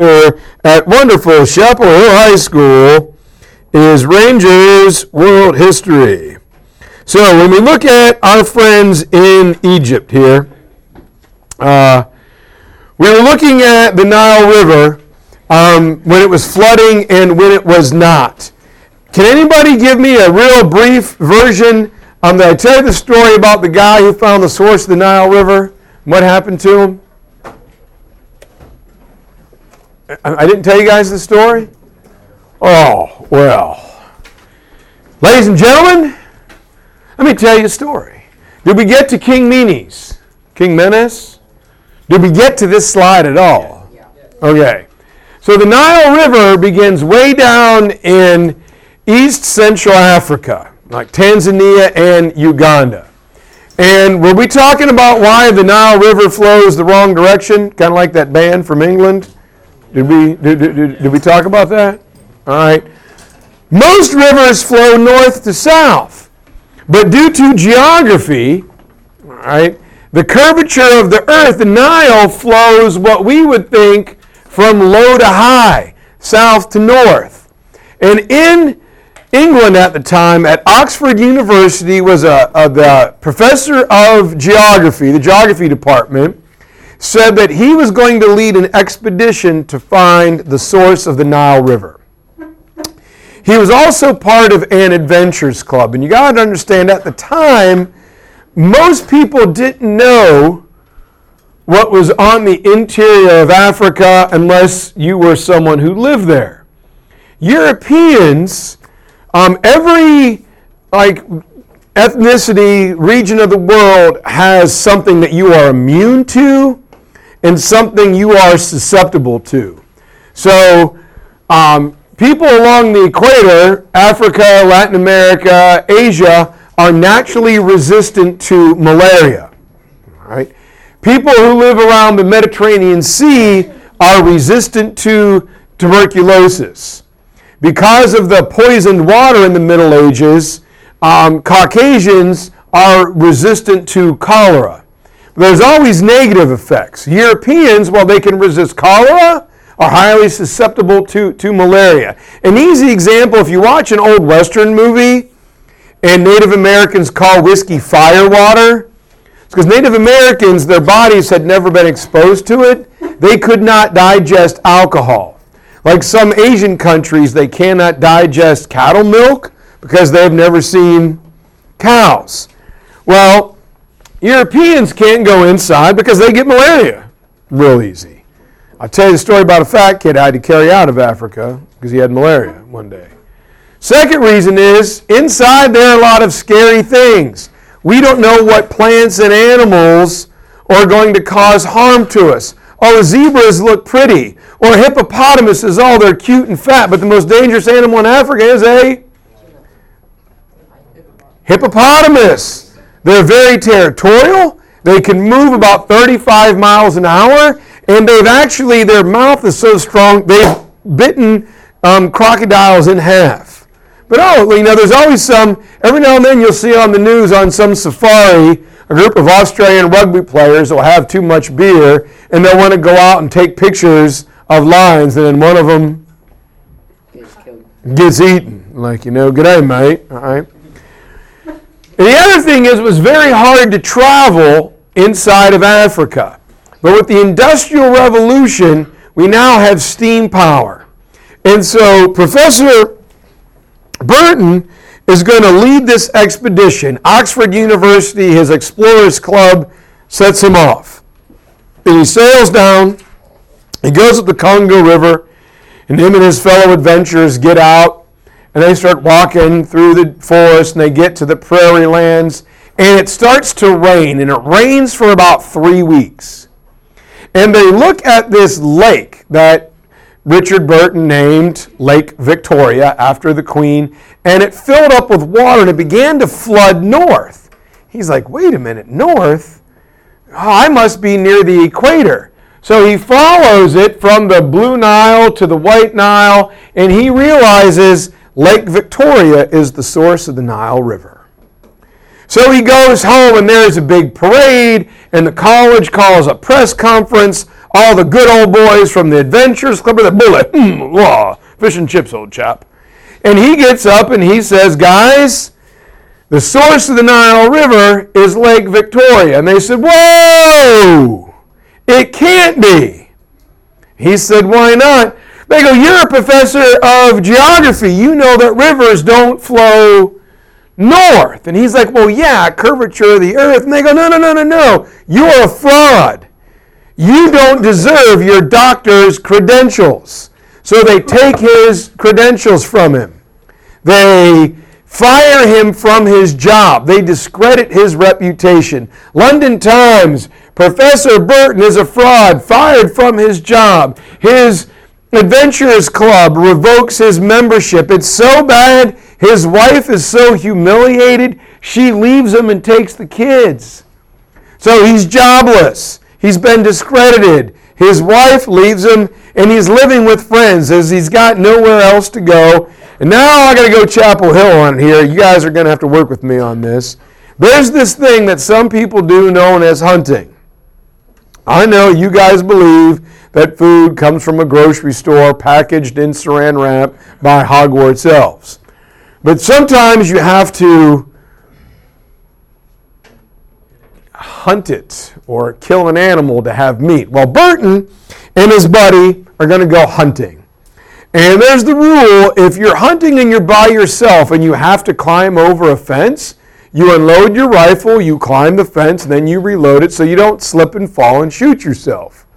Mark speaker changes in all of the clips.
Speaker 1: at wonderful Chapel Hill High School is Rangers World History. So when we look at our friends in Egypt here, uh, we were looking at the Nile River um, when it was flooding and when it was not. Can anybody give me a real brief version? Um, did I tell you the story about the guy who found the source of the Nile River? What happened to him? I didn't tell you guys the story? Oh, well. Ladies and gentlemen, let me tell you a story. Did we get to King Menes? King Menes? Did we get to this slide at all? Okay. So the Nile River begins way down in East Central Africa, like Tanzania and Uganda. And were we talking about why the Nile River flows the wrong direction? Kind of like that band from England? Did we, did, did, did, we talk about that? All right. Most rivers flow north to south, but due to geography, all right, the curvature of the earth, the Nile flows what we would think from low to high, south to north. And in England at the time, at Oxford University, was a, a the professor of geography, the geography department, said that he was going to lead an expedition to find the source of the Nile River. He was also part of an adventures club. And you got to understand, at the time, most people didn't know what was on the interior of Africa unless you were someone who lived there. Europeans, um, every like ethnicity, region of the world has something that you are immune to and something you are susceptible to. So, um, people along the equator, Africa, Latin America, Asia, are naturally resistant to malaria. Right? People who live around the Mediterranean Sea are resistant to tuberculosis. Because of the poisoned water in the Middle Ages, um, Caucasians are resistant to cholera. There's always negative effects. Europeans, while they can resist cholera, are highly susceptible to, to malaria. An easy example if you watch an old Western movie and Native Americans call whiskey fire water, it's because Native Americans, their bodies had never been exposed to it. They could not digest alcohol. Like some Asian countries, they cannot digest cattle milk because they've never seen cows. Well, Europeans can't go inside because they get malaria real easy. I'll tell you the story about a fat kid I had to carry out of Africa because he had malaria one day. Second reason is inside there are a lot of scary things. We don't know what plants and animals are going to cause harm to us. Oh, zebras look pretty. Or hippopotamuses, oh, they're cute and fat, but the most dangerous animal in Africa is a hippopotamus. They're very territorial. They can move about 35 miles an hour, and they've actually, their mouth is so strong, they've bitten um, crocodiles in half. But oh, you know, there's always some, every now and then you'll see on the news on some safari a group of Australian rugby players will have too much beer and they'll want to go out and take pictures of lions, and then one of them gets eaten. Like, you know, good day, mate. All right. The other thing is, it was very hard to travel inside of Africa. But with the Industrial Revolution, we now have steam power. And so Professor Burton is going to lead this expedition. Oxford University, his Explorers Club, sets him off. And he sails down, he goes up the Congo River, and him and his fellow adventurers get out and they start walking through the forest and they get to the prairie lands and it starts to rain and it rains for about three weeks. And they look at this lake that richard burton named lake victoria after the queen and it filled up with water and it began to flood north. He's like wait a minute north? Oh, i must be near the equator. So he follows it from the blue nile to the white nile and he realizes Lake Victoria is the source of the Nile River. So he goes home, and there's a big parade, and the college calls a press conference. all the good old boys from the Adventures Club the Bullet, mm, fish and chips, old chap. And he gets up and he says, Guys, the source of the Nile River is Lake Victoria. And they said, Whoa, it can't be. He said, Why not? They go, You're a professor of geography. You know that rivers don't flow north. And he's like, Well, yeah, curvature of the earth. And they go, No, no, no, no, no. You're a fraud. You don't deserve your doctor's credentials. So they take his credentials from him. They fire him from his job. They discredit his reputation. London Times, Professor Burton is a fraud, fired from his job. His Adventurers Club revokes his membership. It's so bad, his wife is so humiliated, she leaves him and takes the kids. So he's jobless. He's been discredited. His wife leaves him, and he's living with friends as he's got nowhere else to go. And now I got to go Chapel Hill on here. You guys are going to have to work with me on this. There's this thing that some people do known as hunting. I know you guys believe that food comes from a grocery store packaged in saran wrap by Hogwarts elves. But sometimes you have to hunt it or kill an animal to have meat. Well, Burton and his buddy are going to go hunting. And there's the rule if you're hunting and you're by yourself and you have to climb over a fence, you unload your rifle, you climb the fence, then you reload it so you don't slip and fall and shoot yourself.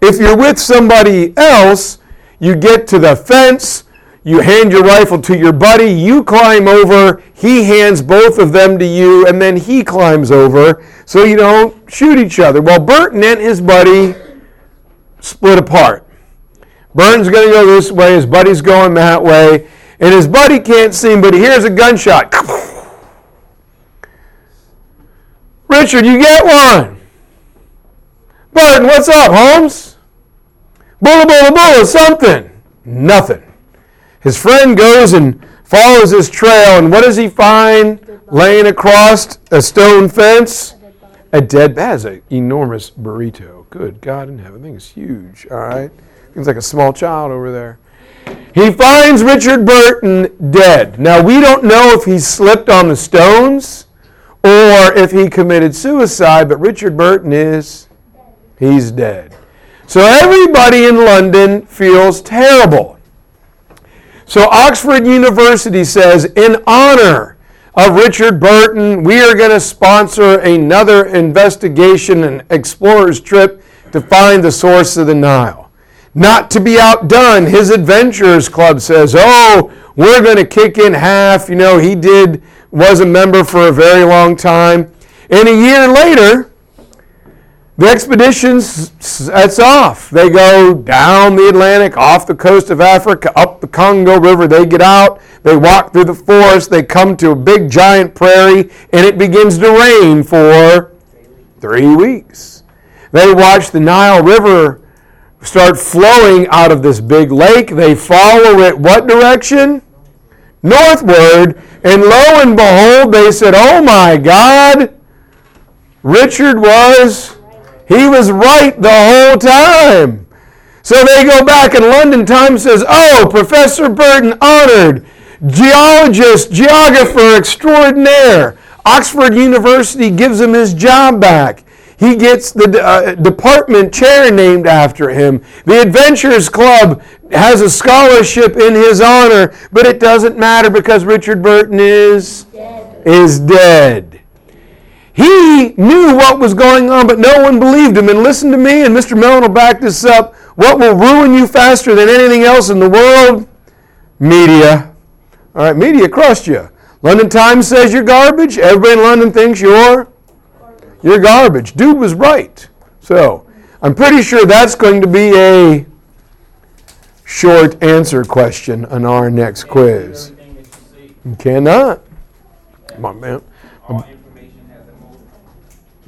Speaker 1: If you're with somebody else, you get to the fence, you hand your rifle to your buddy, you climb over, he hands both of them to you, and then he climbs over so you don't shoot each other. Well, Burton and his buddy split apart. Burton's going to go this way, his buddy's going that way, and his buddy can't see him, but he hears a gunshot. Richard, you get one. Burton, what's up, Holmes? Bulla, bulla, bulla, something. Nothing. His friend goes and follows his trail, and what does he find laying across a stone fence? A dead bat. That's an enormous burrito. Good God in heaven. thing is huge. All right. Seems like a small child over there. He finds Richard Burton dead. Now, we don't know if he slipped on the stones or if he committed suicide, but Richard Burton is, he's dead. So everybody in London feels terrible. So Oxford University says, in honor of Richard Burton, we are going to sponsor another investigation and explorer's trip to find the source of the Nile. Not to be outdone, his Adventurers Club says, oh, we're going to kick in half. You know, he did, was a member for a very long time. And a year later, the expedition sets off. They go down the Atlantic, off the coast of Africa, up the Congo River. They get out, they walk through the forest, they come to a big giant prairie, and it begins to rain for three weeks. They watch the Nile River start flowing out of this big lake. They follow it what direction? Northward. And lo and behold, they said, Oh my God, Richard was he was right the whole time. So they go back, and London Times says, Oh, Professor Burton honored, geologist, geographer extraordinaire. Oxford University gives him his job back. He gets the uh, department chair named after him. The Adventurers Club has a scholarship in his honor, but it doesn't matter because Richard Burton is dead. is dead. He knew what was going on, but no one believed him. And listen to me, and Mr. Mellon will back this up. What will ruin you faster than anything else in the world? Media. All right, media crushed you. London Times says you're garbage. Everybody in London thinks you're you're garbage. Dude was right. So I'm pretty sure that's going to be a short answer question on our next quiz. You cannot. Come on, man.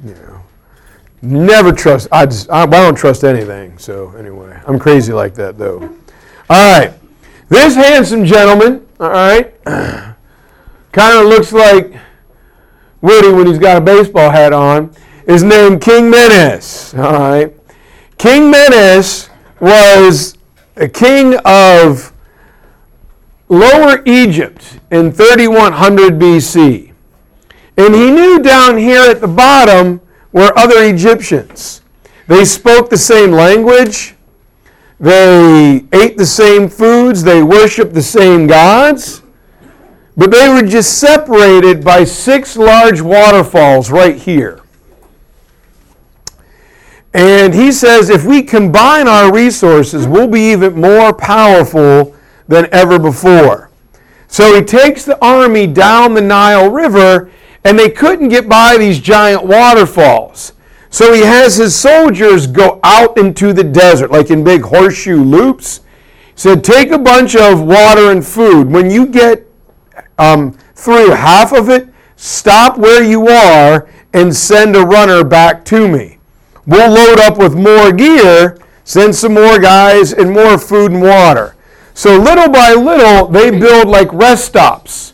Speaker 1: You know, never trust. I just I, I don't trust anything. So anyway, I'm crazy like that though. All right, this handsome gentleman. All right, kind of looks like Woody when he's got a baseball hat on. Is named King Menes. All right. King Menes was a king of Lower Egypt in 3100 BC. And he knew down here at the bottom were other Egyptians. They spoke the same language, they ate the same foods, they worshiped the same gods, but they were just separated by six large waterfalls right here. And he says if we combine our resources, we'll be even more powerful than ever before. So he takes the army down the Nile River, and they couldn't get by these giant waterfalls. So he has his soldiers go out into the desert, like in big horseshoe loops. He said, Take a bunch of water and food. When you get um, through half of it, stop where you are and send a runner back to me. We'll load up with more gear, send some more guys, and more food and water. So little by little, they build like rest stops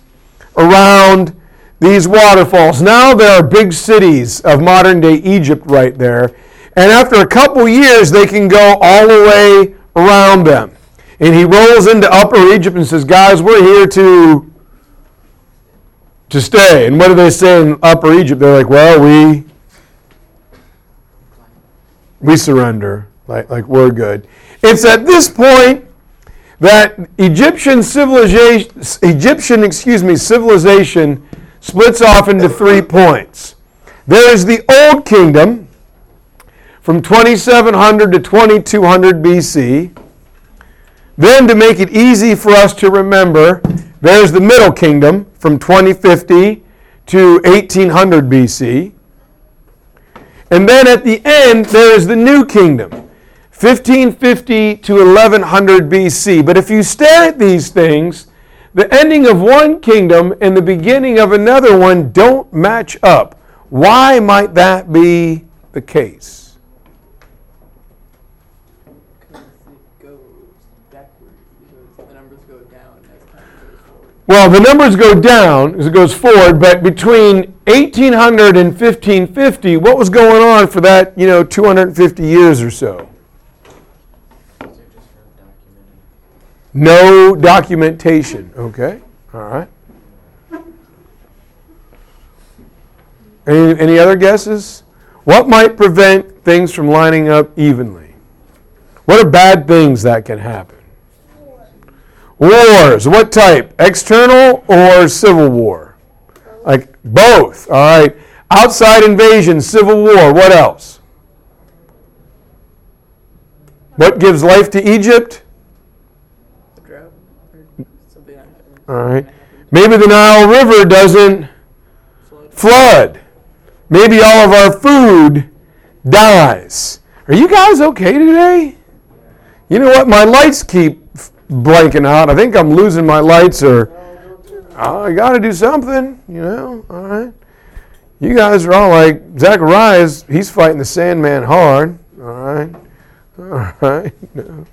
Speaker 1: around these waterfalls. Now there are big cities of modern day Egypt right there. And after a couple years, they can go all the way around them. And he rolls into Upper Egypt and says, Guys, we're here to, to stay. And what do they say in Upper Egypt? They're like, Well, we we surrender. Like, like we're good. It's at this point that Egyptian civilization, Egyptian, excuse me, civilization splits off into three points. There is the Old Kingdom from 2700 to 2200 BC. Then, to make it easy for us to remember, there's the Middle Kingdom from 2050 to 1800 BC. And then at the end, there is the New Kingdom, 1550 to 1100 BC. But if you stare at these things, the ending of one kingdom and the beginning of another one don't match up. Why might that be the case? Well, the numbers go down as it goes forward, but between 1800 and 1550, what was going on for that, you know, 250 years or so? No documentation. Okay. All right. Any, any other guesses? What might prevent things from lining up evenly? What are bad things that can happen? Wars. What type? External or civil war? Like both. All right. Outside invasion, civil war. What else? What gives life to Egypt? All right. Maybe the Nile River doesn't flood. Maybe all of our food dies. Are you guys okay today? You know what? My lights keep blanking out. I think I'm losing my lights or I got to do something, you know. All right. You guys are all like, Zacharias, he's fighting the Sandman hard. All right. All right.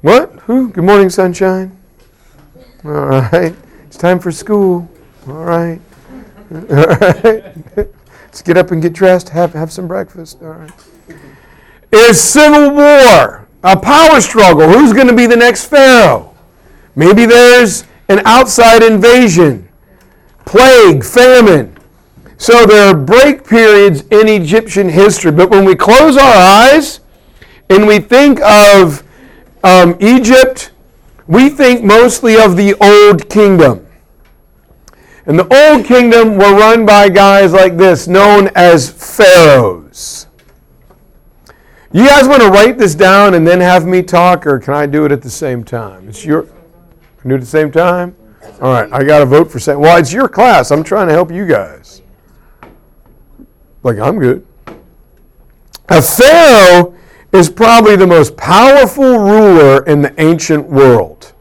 Speaker 1: What? Who? Good morning, sunshine. All right. It's time for school. All right. All right. Let's get up and get dressed, have, have some breakfast. All right. Is civil war a power struggle. Who's going to be the next Pharaoh? Maybe there's an outside invasion, plague, famine. So there are break periods in Egyptian history. But when we close our eyes and we think of um, Egypt, we think mostly of the Old Kingdom. And the Old Kingdom were run by guys like this, known as pharaohs. You guys want to write this down and then have me talk, or can I do it at the same time? It's your. Can do it at the same time? All right, I got to vote for saying. Well, it's your class. I'm trying to help you guys. Like I'm good. A pharaoh is probably the most powerful ruler in the ancient world.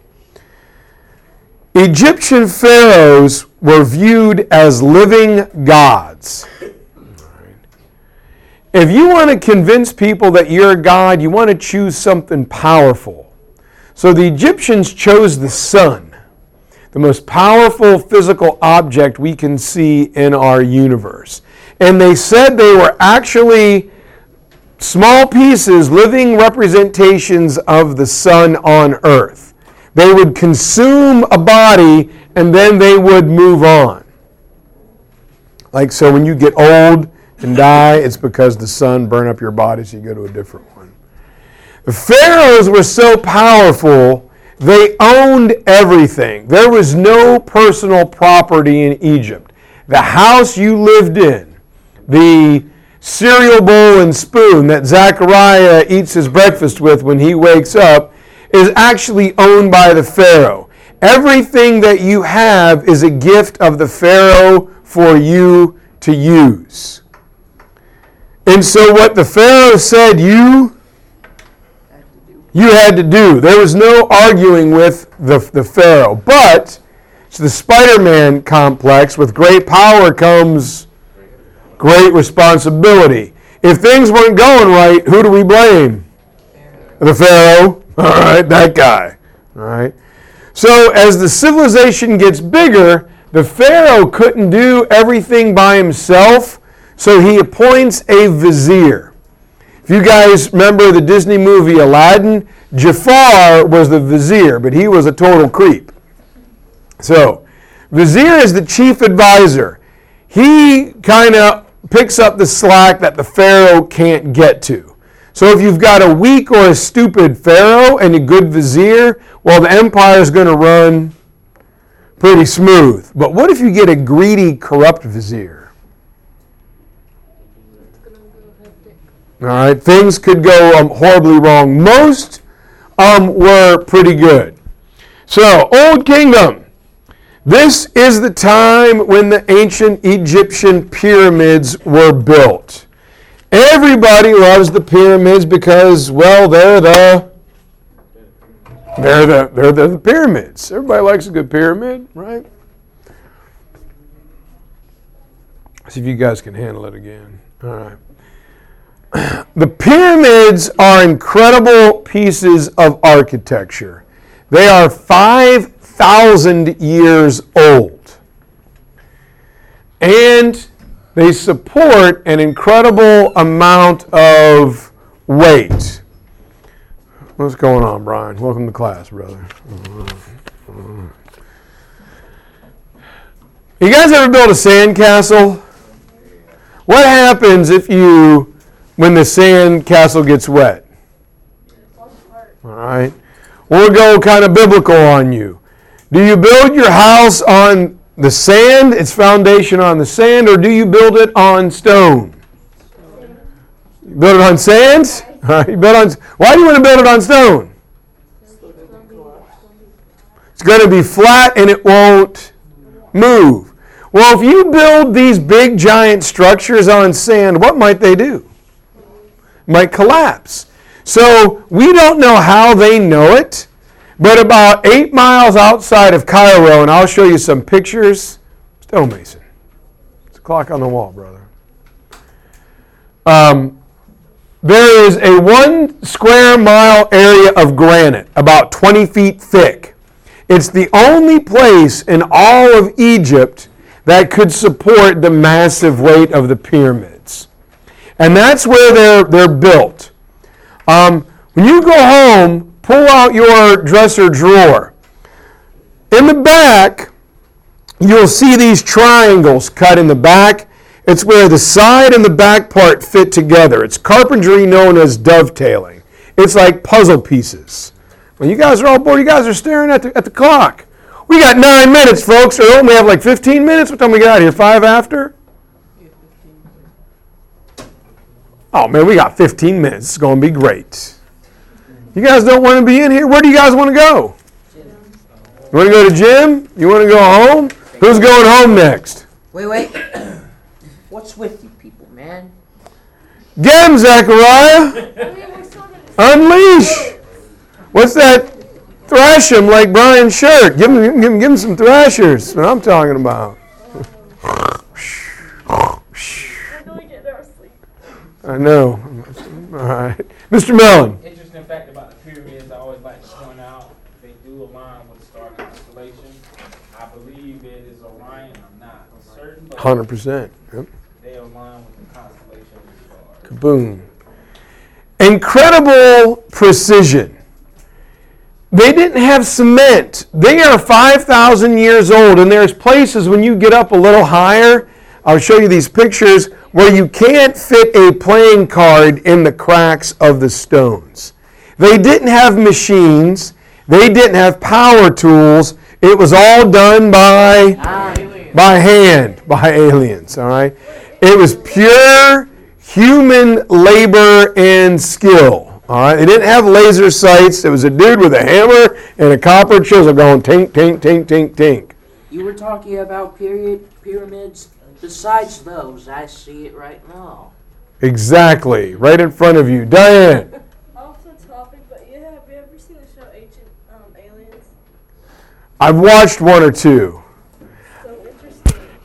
Speaker 1: Egyptian pharaohs were viewed as living gods. If you want to convince people that you're a God, you want to choose something powerful. So the Egyptians chose the sun, the most powerful physical object we can see in our universe. And they said they were actually small pieces, living representations of the sun on earth. They would consume a body and then they would move on. Like so, when you get old and die, it's because the sun burned up your body, so you go to a different one. The pharaohs were so powerful, they owned everything. There was no personal property in Egypt. The house you lived in, the cereal bowl and spoon that Zechariah eats his breakfast with when he wakes up, is actually owned by the Pharaoh. Everything that you have is a gift of the Pharaoh for you to use. And so what the Pharaoh said you you had to do. There was no arguing with the, the Pharaoh. But it's the Spider-Man complex. With great power comes great responsibility. If things weren't going right, who do we blame? The Pharaoh. All right, that guy. All right. So as the civilization gets bigger, the Pharaoh couldn't do everything by himself. So he appoints a vizier. If you guys remember the Disney movie Aladdin, Jafar was the vizier, but he was a total creep. So, vizier is the chief advisor. He kind of picks up the slack that the pharaoh can't get to. So if you've got a weak or a stupid pharaoh and a good vizier, well, the empire is going to run pretty smooth. But what if you get a greedy, corrupt vizier? All right, things could go um, horribly wrong. Most um, were pretty good. So, Old Kingdom. This is the time when the ancient Egyptian pyramids were built. Everybody loves the pyramids because, well, they're the they're the they're the, the pyramids. Everybody likes a good pyramid, right? Let's See if you guys can handle it again. All right. The pyramids are incredible pieces of architecture. They are 5,000 years old. And they support an incredible amount of weight. What's going on, Brian? Welcome to class, brother. You guys ever built a sandcastle? What happens if you when the sand castle gets wet. All right. We'll go kind of biblical on you. Do you build your house on the sand, its foundation on the sand, or do you build it on stone? You build it on sand? you build on, why do you want to build it on stone? It's going to be flat and it won't move. Well, if you build these big giant structures on sand, what might they do? might collapse. So we don't know how they know it, but about eight miles outside of Cairo, and I'll show you some pictures, stonemason. It's a clock on the wall, brother. Um, there is a one square mile area of granite, about 20 feet thick. It's the only place in all of Egypt that could support the massive weight of the pyramids. And that's where they're, they're built. Um, when you go home, pull out your dresser drawer. In the back, you'll see these triangles cut in the back. It's where the side and the back part fit together. It's carpentry known as dovetailing. It's like puzzle pieces. When you guys are all bored, you guys are staring at the, at the clock. We got nine minutes, folks, or we have like 15 minutes? What time we get got here? Five after? Oh man, we got 15 minutes. It's going to be great. You guys don't want to be in here? Where do you guys want to go? You want to go to gym? You want to go home? Who's going home next?
Speaker 2: Wait, wait. What's with you people, man?
Speaker 1: Get him, Zachariah. Unleash. What's that? Thrash him like Brian's shirt. Give him, give him, give him some thrashers. That's what I'm talking about. I know. All right. Mr. Mellon.
Speaker 3: Interesting fact about the pyramids, I always like to point out, they do align with the star constellation. I believe it is Orion, I'm not certain,
Speaker 1: 100%. Yep.
Speaker 3: they align with the constellation of the stars.
Speaker 1: Kaboom. incredible precision. They didn't have cement. They are 5,000 years old, and there's places when you get up a little higher, I'll show you these pictures, where you can't fit a playing card in the cracks of the stones. They didn't have machines, they didn't have power tools. It was all done by by hand, by aliens, all right? It was pure human labor and skill. All right, they didn't have laser sights. It was a dude with a hammer and a copper chisel going tink, tink, tink, tink, tink.
Speaker 2: You were talking about period pyramids. Besides those, I see it right now.
Speaker 1: Exactly, right in front of you, Diane.
Speaker 4: Off the topic, but yeah, have you ever seen the show Ancient um, Aliens?
Speaker 1: I've watched one or two.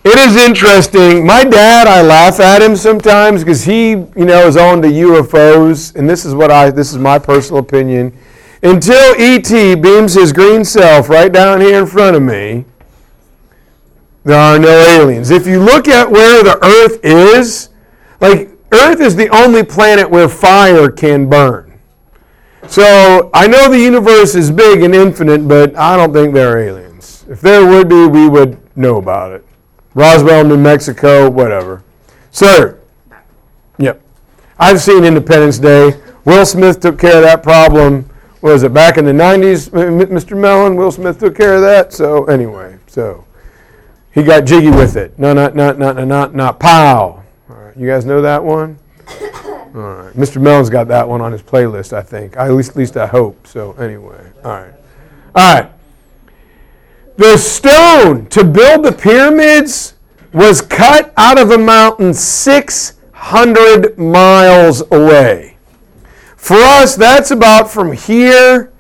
Speaker 1: It is interesting. My dad, I laugh at him sometimes because he, you know, is on to UFOs, and this is what I, this is my personal opinion. Until ET beams his green self right down here in front of me, there are no aliens. If you look at where the Earth is, like Earth is the only planet where fire can burn. So I know the universe is big and infinite, but I don't think there are aliens. If there would be, we would know about it. Roswell, New Mexico, whatever. Sir. Yep. I've seen Independence Day. Will Smith took care of that problem. Was it back in the 90s, M- M- Mr. Mellon? Will Smith took care of that. So anyway, so he got jiggy with it. No, not, not, not, not, not, not, pow. You guys know that one? All right. Mr. Mellon's got that one on his playlist, I think. I, at least, at least I hope. So anyway, all right. All right. The stone to build the pyramids was cut out of a mountain 600 miles away. For us, that's about from here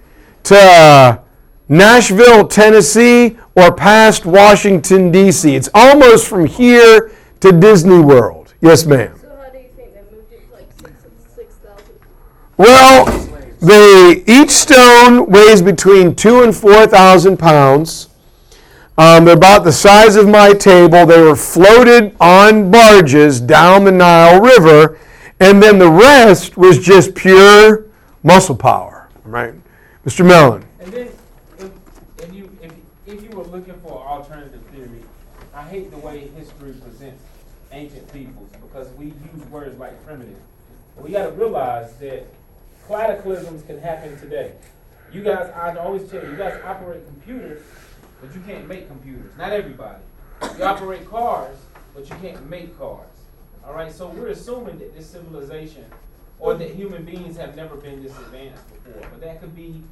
Speaker 1: to Nashville, Tennessee, or past Washington, D.C. It's almost from here to Disney World. Yes, ma'am.
Speaker 4: So how do you think they moved it to like six six thousand?
Speaker 1: Well, they each stone weighs between two and four thousand pounds. Um, they're about the size of my table. They were floated on barges down the Nile River, and then the rest was just pure muscle power. Right, Mr. Mellon.
Speaker 3: And then, if, if you if, if you were looking for an alternative theory, I hate the way history presents ancient peoples because we use words like primitive. We got to realize that cataclysms can happen today. You guys, I always tell you, you guys operate computers, but you can't make computers. Not everybody. You operate cars, but you can't make cars. All right, so we're assuming that this civilization or that human beings have never been this advanced before, but that could be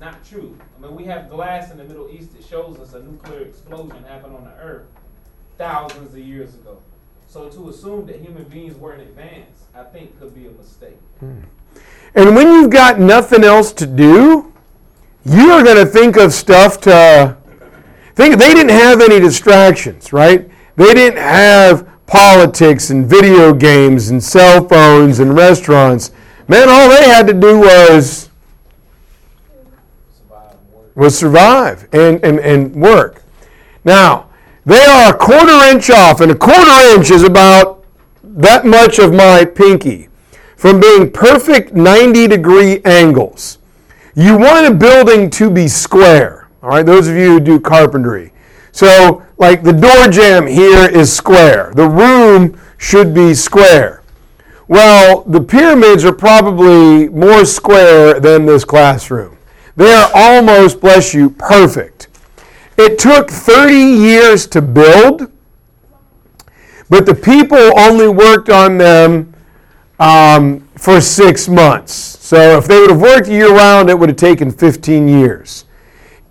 Speaker 3: not true. I mean, we have glass in the Middle East that shows us a nuclear explosion happened on the Earth thousands of years ago. So to assume that human beings weren't advanced, I think could be a mistake. Hmm.
Speaker 1: And when you've got nothing else to do, you are going to think of stuff to think. They didn't have any distractions, right? They didn't have politics and video games and cell phones and restaurants. Man, all they had to do was was survive and, and, and work. Now, they are a quarter inch off, and a quarter inch is about that much of my pinky from being perfect 90 degree angles. You want a building to be square, all right, those of you who do carpentry. So, like the door jamb here is square, the room should be square. Well, the pyramids are probably more square than this classroom. They are almost, bless you, perfect. It took 30 years to build, but the people only worked on them um, for six months. So if they would have worked year round, it would have taken 15 years.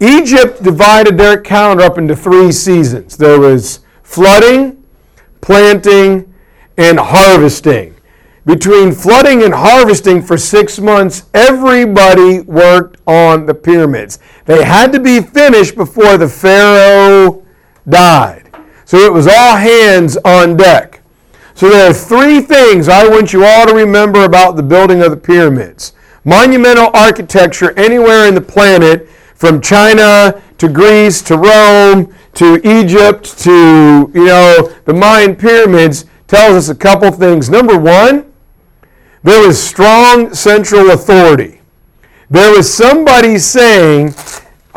Speaker 1: Egypt divided their calendar up into three seasons there was flooding, planting, and harvesting. Between flooding and harvesting for six months, everybody worked on the pyramids. They had to be finished before the Pharaoh died. So it was all hands on deck. So there are three things I want you all to remember about the building of the pyramids. Monumental architecture anywhere in the planet, from China to Greece to Rome to Egypt to, you know, the Mayan pyramids, tells us a couple things. Number one, there was strong central authority. There was somebody saying,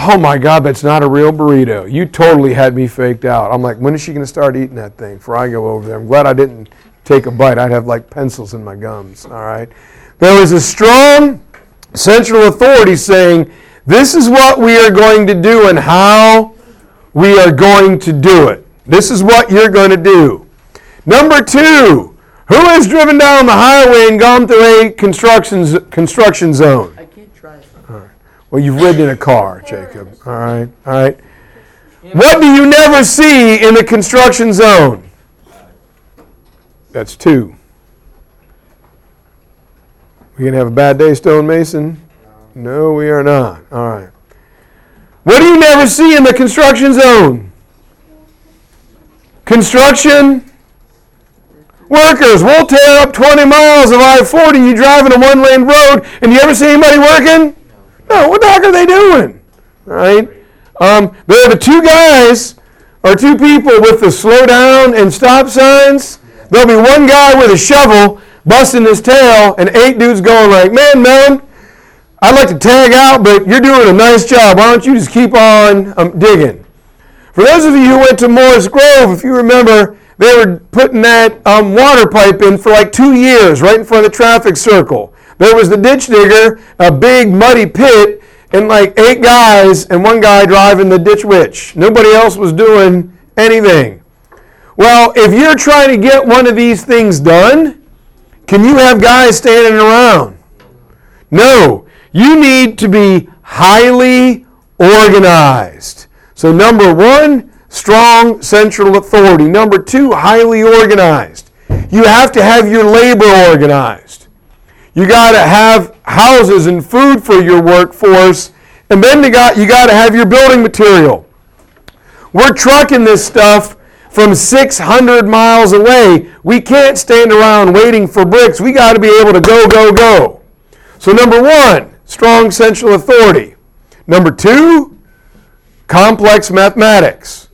Speaker 1: Oh my God, that's not a real burrito. You totally had me faked out. I'm like, when is she going to start eating that thing before I go over there? I'm glad I didn't take a bite. I'd have like pencils in my gums. All right. There was a strong central authority saying, this is what we are going to do and how we are going to do it. This is what you're going to do. Number two, who has driven down the highway and gone through a construction, construction zone?
Speaker 2: I can't try it.
Speaker 1: Well, you've ridden in a car, Jacob. All right, all right. What do you never see in the construction zone? That's two. We gonna have a bad day, stonemason? No, we are not. All right. What do you never see in the construction zone? Construction workers. We'll tear up 20 miles of I-40. You driving a one-lane road, and you ever see anybody working? No, what the heck are they doing? Right. Um, there are the two guys or two people with the slow down and stop signs. There'll be one guy with a shovel busting his tail, and eight dudes going like, "Man, man, I'd like to tag out, but you're doing a nice job. Why don't you just keep on um, digging?" For those of you who went to Morris Grove, if you remember, they were putting that um, water pipe in for like two years, right in front of the traffic circle. There was the ditch digger, a big muddy pit, and like eight guys and one guy driving the ditch witch. Nobody else was doing anything. Well, if you're trying to get one of these things done, can you have guys standing around? No. You need to be highly organized. So, number one, strong central authority. Number two, highly organized. You have to have your labor organized. You got to have houses and food for your workforce, and then you got you got to have your building material. We're trucking this stuff from 600 miles away. We can't stand around waiting for bricks. We got to be able to go, go, go. So, number one, strong central authority. Number two, complex mathematics.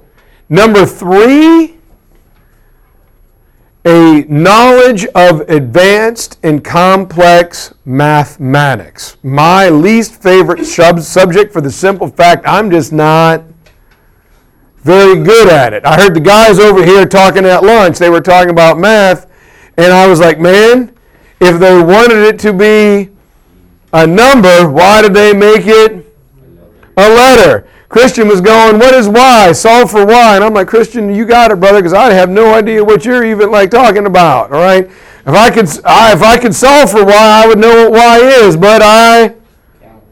Speaker 1: Number three, a knowledge of advanced and complex mathematics. My least favorite sub- subject for the simple fact I'm just not very good at it. I heard the guys over here talking at lunch, they were talking about math, and I was like, man, if they wanted it to be a number, why did they make it a letter? Christian was going, what is y? Solve for y. And I'm like, Christian, you got it, brother, because I have no idea what you're even like talking about. All right. If I could, I, if I could solve for y, I would know what y is, but I,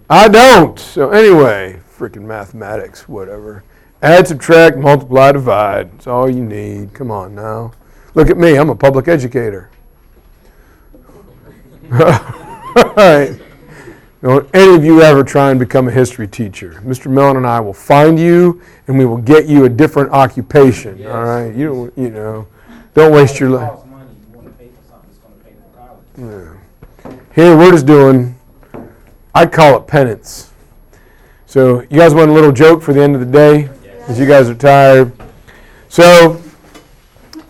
Speaker 1: I don't. So anyway, freaking mathematics, whatever. Add, subtract, multiply, divide. That's all you need. Come on now. Look at me. I'm a public educator. all right. Don't any of you ever try and become a history teacher. Mr. Mellon and I will find you and we will get you a different occupation.
Speaker 3: Yes.
Speaker 1: All right. You don't you know, don't waste your life.
Speaker 3: costs money. You want to pay for something that's going to pay for college.
Speaker 1: Here we're just doing I'd call it penance. So you guys want a little joke for the end of the day? Because you guys are tired. So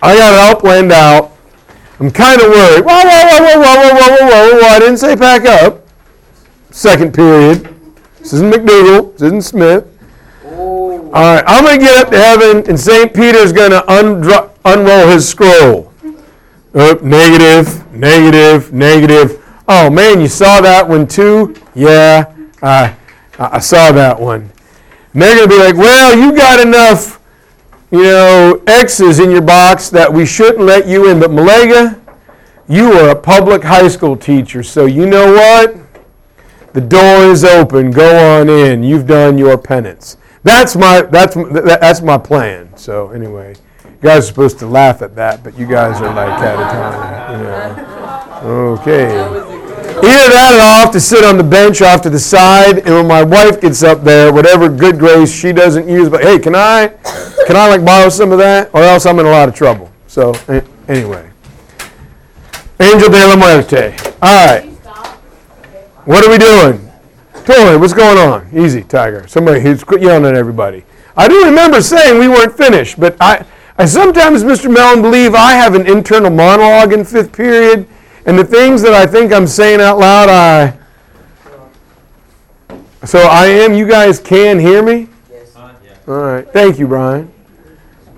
Speaker 1: I got it all planned out. I'm kind of worried. Whoa, whoa, whoa, whoa, whoa, whoa, whoa, whoa, whoa. I didn't say pack up. Second period. This isn't McDougal. This isn't Smith.
Speaker 2: Oh,
Speaker 1: All right, I'm going to get up to heaven, and St. Peter's going to undro- unroll his scroll. Oh, negative, negative, negative. Oh man, you saw that one too? Yeah, I I saw that one. And they're going to be like, well, you got enough, you know, X's in your box that we shouldn't let you in. But Malega, you are a public high school teacher, so you know what? The door is open. Go on in. You've done your penance. That's my that's that's my plan. So anyway, you guys are supposed to laugh at that, but you guys are like catatonic. You know. Okay. Either that or I'll have to sit on the bench off to the side, and when my wife gets up there, whatever good grace she doesn't use, but hey, can I, can I like borrow some of that, or else I'm in a lot of trouble. So anyway, Angel de la Muerte. All right. What are we doing? Tori, what's going on? Easy, Tiger. Somebody who's quit yelling at everybody. I do remember saying we weren't finished, but I, I sometimes, Mr. Mellon, believe I have an internal monologue in fifth period, And the things that I think I'm saying out loud, I. So I am. You guys can hear me.
Speaker 2: Yes.
Speaker 1: Uh, All right. Thank you, Brian.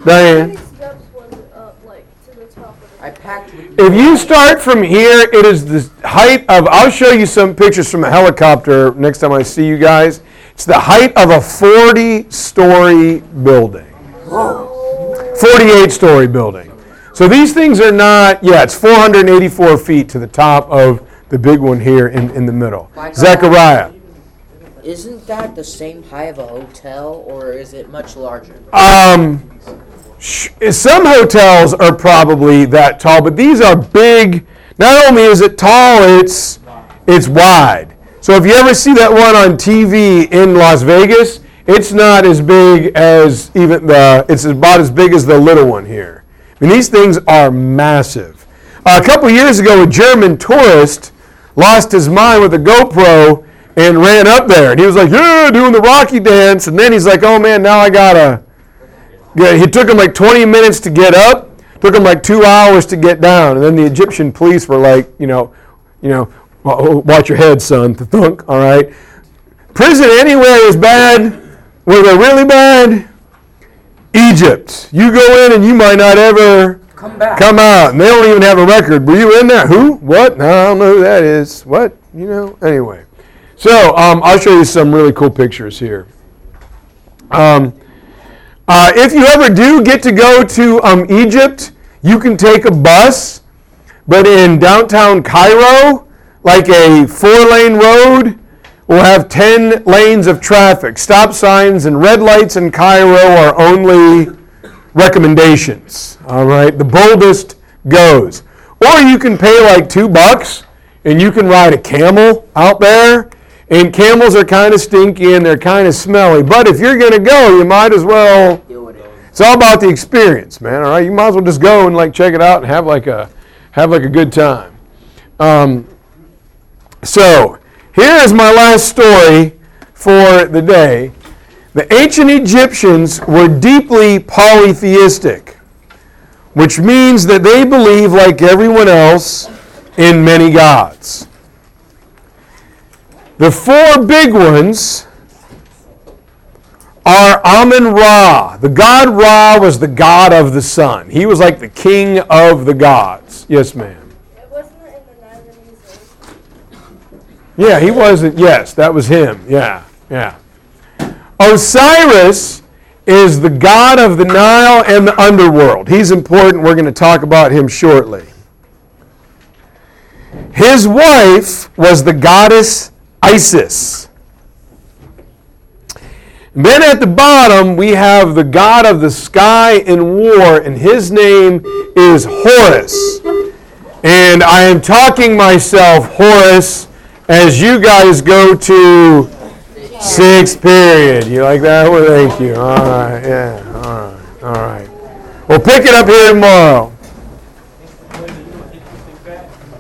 Speaker 4: How
Speaker 1: Diane.
Speaker 4: many steps was it up, like, to the top of the
Speaker 2: I packed with
Speaker 1: If you start from here, it is the height of. I'll show you some pictures from a helicopter next time I see you guys. It's the height of a 40 story building. 48 story building. So these things are not, yeah, it's 484 feet to the top of the big one here in, in the middle.
Speaker 2: My God.
Speaker 1: Zechariah.
Speaker 2: Isn't that the same height of a hotel, or is it much larger?
Speaker 1: Um, Eh, some hotels are probably that tall, but these are big. Not only is it tall, it's it's wide. So if you ever see that one on TV in Las Vegas, it's not as big as even the. It's about as big as the little one here. I mean, these things are massive. a couple years ago, a German tourist lost his mind with a GoPro and ran up there, and he was like, "Yeah, doing the Rocky dance," and then he's like, "Oh man, now I gotta." Yeah, he took him like 20 minutes to get up. Took him like two hours to get down, and then the Egyptian police were like, you know, you know, watch your head, son. To thunk. All right. Prison anywhere is bad. Where they're really bad, Egypt. You go in and you might not ever
Speaker 2: Come back.
Speaker 1: come out, and they don't even have a record. Were you in there? Who? What? No, I don't know who that is. What? You know? Anyway, so um, I'll show you some really cool pictures here. Um, uh, if you ever do get to go to um, Egypt, you can take a bus, but in downtown Cairo, like a four-lane road, will have 10 lanes of traffic. Stop signs and red lights in Cairo are only recommendations. All right, the boldest goes. Or you can pay like two bucks and you can ride a camel out there. And camels are kind of stinky and they're kind of smelly. But if you're going to go, you might as well.
Speaker 2: Deal with it.
Speaker 1: It's all about the experience, man. All right, you might as well just go and like check it out and have like a have like a good time. Um, so here is my last story for the day. The ancient Egyptians were deeply polytheistic, which means that they believe, like everyone else, in many gods. The four big ones are Amun Ra. The god Ra was the god of the sun. He was like the king of the gods. Yes, ma'am.
Speaker 4: It wasn't in the Nile Museum.
Speaker 1: Yeah, he wasn't. Yes, that was him. Yeah, yeah. Osiris is the god of the Nile and the underworld. He's important. We're going to talk about him shortly. His wife was the goddess Isis. Then at the bottom, we have the god of the sky and war, and his name is Horus. And I am talking myself, Horus as you guys go to sixth period. You like that? Well, thank you. All right, yeah, all right, all right. We'll pick it up here tomorrow.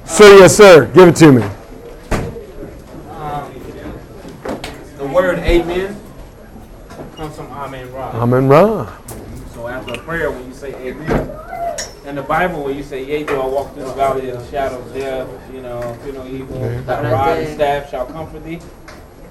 Speaker 1: Sir, yes, sir. Give it to me.
Speaker 3: The word amen comes from Amen Ra.
Speaker 1: Amen Ra.
Speaker 3: So after a prayer, when you say amen, in the Bible, when you say, yea, do I walk through the valley of the shadow of death, you know, fear no evil, thy rod and staff shall comfort thee.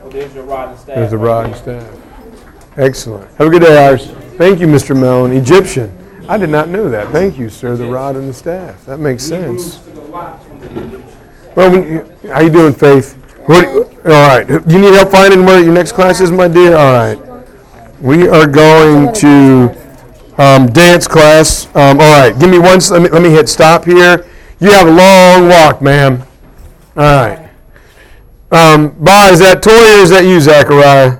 Speaker 3: Well, there's your rod and staff.
Speaker 1: There's the
Speaker 3: right
Speaker 1: rod and staff. Excellent. Have a good day, Iris. Thank you, Mr. Mellon. Egyptian. I did not know that. Thank you, sir. The rod and the staff. That makes sense.
Speaker 3: Took a lot from the Egyptians.
Speaker 1: Well, when you- how you doing, Faith? What, all right. You need help finding where your next class is, my dear? All right. We are going to um, dance class. Um, all right. Give me one. Let me, let me hit stop here. You have a long walk, ma'am. All right. Um, bye. Is that Toy or is that you, Zachariah?